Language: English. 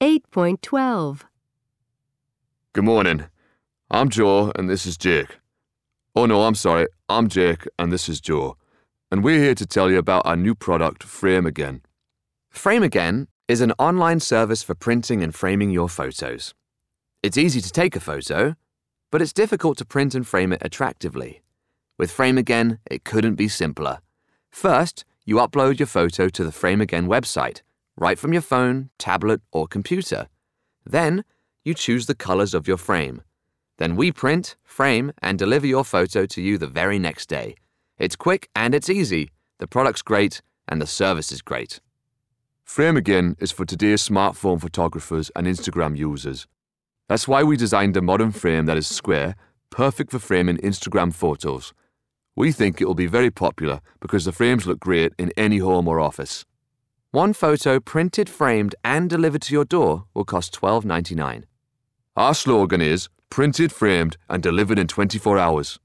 8.12. Good morning. I'm Joe and this is Jake. Oh no, I'm sorry. I'm Jake and this is Joe. And we're here to tell you about our new product, Frame Again. Frame Again is an online service for printing and framing your photos. It's easy to take a photo, but it's difficult to print and frame it attractively. With Frame Again, it couldn't be simpler. First, you upload your photo to the Frame Again website, right from your phone, tablet, or computer. Then, you choose the colors of your frame. Then we print, frame, and deliver your photo to you the very next day. It's quick and it's easy. The product's great and the service is great. Frame Again is for today's smartphone photographers and Instagram users. That's why we designed a modern frame that is square, perfect for framing Instagram photos. We think it will be very popular because the frames look great in any home or office. One photo printed, framed, and delivered to your door will cost $12.99. Our slogan is printed, framed, and delivered in 24 hours.